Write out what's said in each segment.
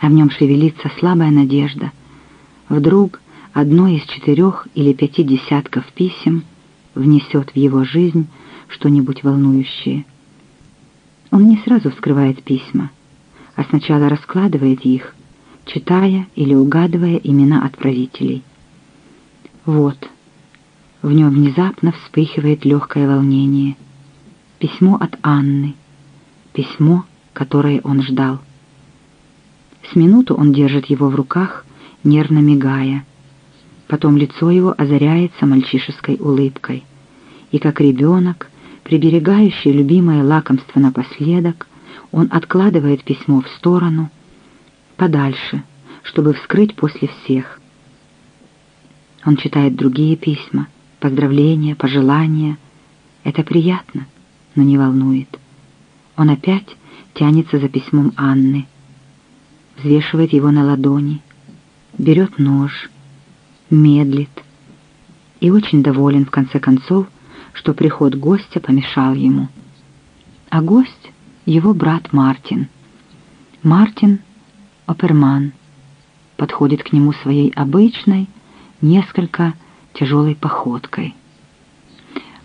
а в нем шевелится слабая надежда. Вдруг одно из четырех или пяти десятков писем внесет в его жизнь что-нибудь волнующее. Он не сразу вскрывает письма, а сначала раскладывает их, читая или угадывая имена отправителей. Вот, в нем внезапно вспыхивает легкое волнение. Письмо от Анны, письмо, которое он ждал. С минуту он держит его в руках, нервно мигая. Потом лицо его озаряется мальчишеской улыбкой. И как ребенок, приберегающий любимое лакомство напоследок, он откладывает письмо в сторону, подальше, чтобы вскрыть после всех. Он читает другие письма, поздравления, пожелания. Это приятно, но не волнует. Он опять тянется за письмом Анны взвешивает его на ладони, берет нож, медлит и очень доволен в конце концов, что приход гостя помешал ему. А гость — его брат Мартин. Мартин — оперман, подходит к нему своей обычной, несколько тяжелой походкой.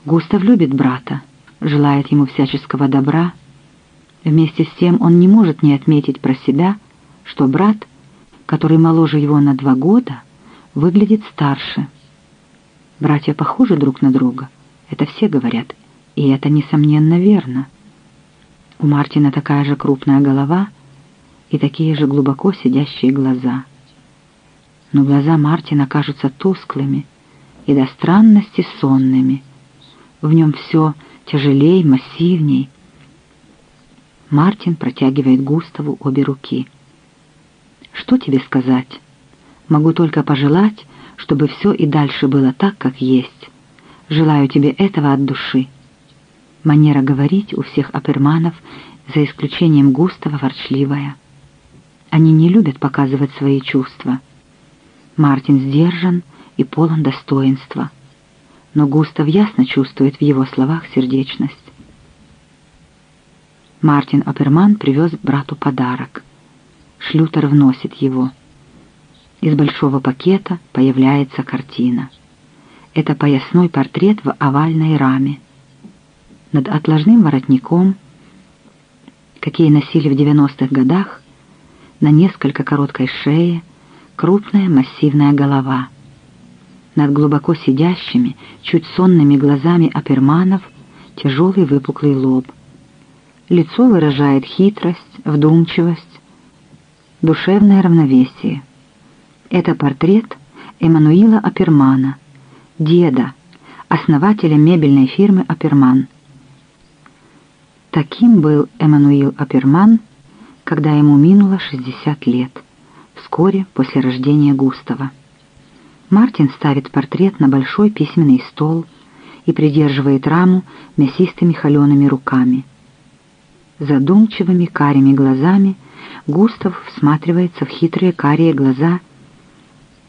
Густав любит брата, желает ему всяческого добра. Вместе с тем он не может не отметить про себя, что брат, который моложе его на два года, выглядит старше. Братья похожи друг на друга, это все говорят, и это, несомненно, верно. У Мартина такая же крупная голова и такие же глубоко сидящие глаза. Но глаза Мартина кажутся тусклыми и до странности сонными. В нем все тяжелей, массивней. Мартин протягивает Густаву обе руки — что тебе сказать? Могу только пожелать, чтобы все и дальше было так, как есть. Желаю тебе этого от души. Манера говорить у всех аперманов, за исключением Густава, ворчливая. Они не любят показывать свои чувства. Мартин сдержан и полон достоинства. Но Густав ясно чувствует в его словах сердечность. Мартин Аперман привез брату подарок — Шлютер вносит его. Из большого пакета появляется картина. Это поясной портрет в овальной раме. Над отложным воротником, какие носили в 90-х годах, на несколько короткой шее, крупная массивная голова. Над глубоко сидящими, чуть сонными глазами аперманов тяжелый выпуклый лоб. Лицо выражает хитрость, вдумчивость, душевное равновесие. Это портрет Эммануила Апермана, деда, основателя мебельной фирмы Аперман. Таким был Эммануил Аперман, когда ему минуло 60 лет, вскоре после рождения Густава. Мартин ставит портрет на большой письменный стол и придерживает раму мясистыми холеными руками. Задумчивыми карими глазами Густав всматривается в хитрые карие глаза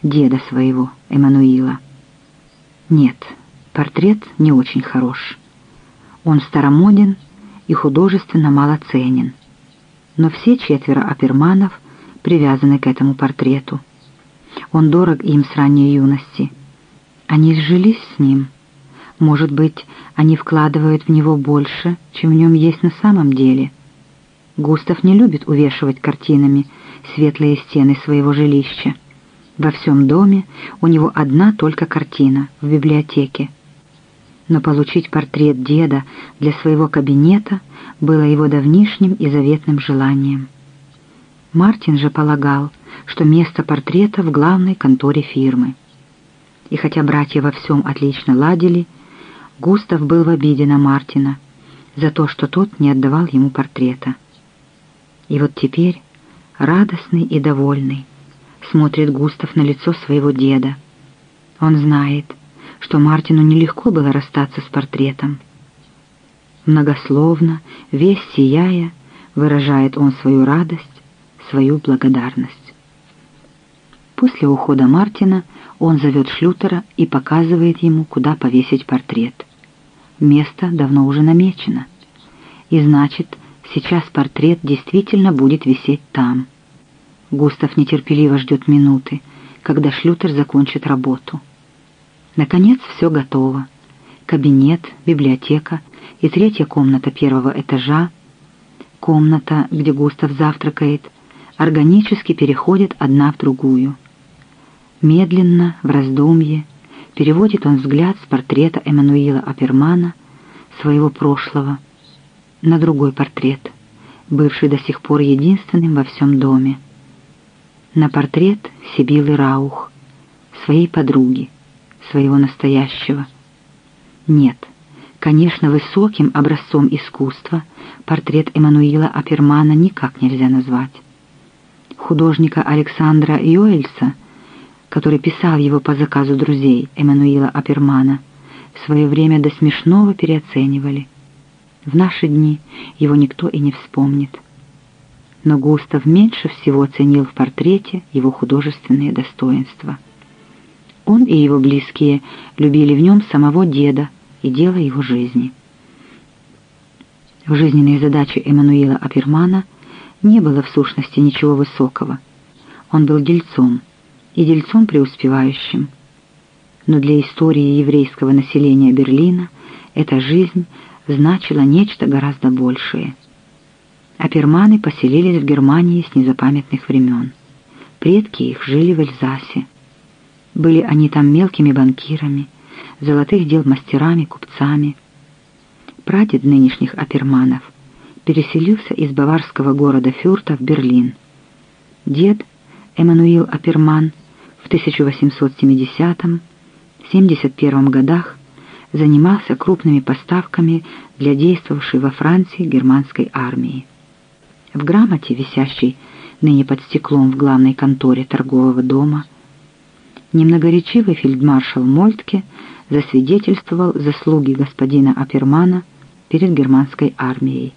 деда своего, Эммануила. Нет, портрет не очень хорош. Он старомоден и художественно малоценен. Но все четверо оперманов привязаны к этому портрету. Он дорог им с ранней юности. Они сжились с ним. Может быть, они вкладывают в него больше, чем в нем есть на самом деле — Густав не любит увешивать картинами светлые стены своего жилища. Во всем доме у него одна только картина в библиотеке. Но получить портрет деда для своего кабинета было его давнишним и заветным желанием. Мартин же полагал, что место портрета в главной конторе фирмы. И хотя братья во всем отлично ладили, Густав был в обиде на Мартина за то, что тот не отдавал ему портрета. И вот теперь, радостный и довольный, смотрит Густав на лицо своего деда. Он знает, что Мартину нелегко было расстаться с портретом. Многословно, весь сияя, выражает он свою радость, свою благодарность. После ухода Мартина он зовет Шлютера и показывает ему, куда повесить портрет. Место давно уже намечено. И значит, Сейчас портрет действительно будет висеть там. Густав нетерпеливо ждет минуты, когда Шлютер закончит работу. Наконец все готово. Кабинет, библиотека и третья комната первого этажа, комната, где Густав завтракает, органически переходят одна в другую. Медленно, в раздумье, переводит он взгляд с портрета Эммануила Апермана, своего прошлого, на другой портрет, бывший до сих пор единственным во всем доме. На портрет Сибилы Раух, своей подруги, своего настоящего. Нет, конечно, высоким образцом искусства портрет Эммануила Апермана никак нельзя назвать. Художника Александра Йоэльса, который писал его по заказу друзей Эммануила Апермана, в свое время до смешного переоценивали. В наши дни его никто и не вспомнит. Но Густав меньше всего ценил в портрете его художественные достоинства. Он и его близкие любили в нем самого деда и дело его жизни. В жизненной задаче Эммануила Апермана не было в сущности ничего высокого. Он был дельцом, и дельцом преуспевающим. Но для истории еврейского населения Берлина эта жизнь значила нечто гораздо большее. Аперманы поселились в Германии с незапамятных времен. Предки их жили в Эльзасе. Были они там мелкими банкирами, золотых дел мастерами, купцами. Прадед нынешних Аперманов переселился из баварского города Фюрта в Берлин. Дед Эммануил Аперман в 1870-71 годах занимался крупными поставками для действовавшей во Франции германской армии. В грамоте, висящей ныне под стеклом в главной конторе торгового дома, немногоречивый фельдмаршал Мольтке засвидетельствовал заслуги господина Апермана перед германской армией.